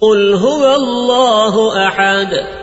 قل هو الله أحد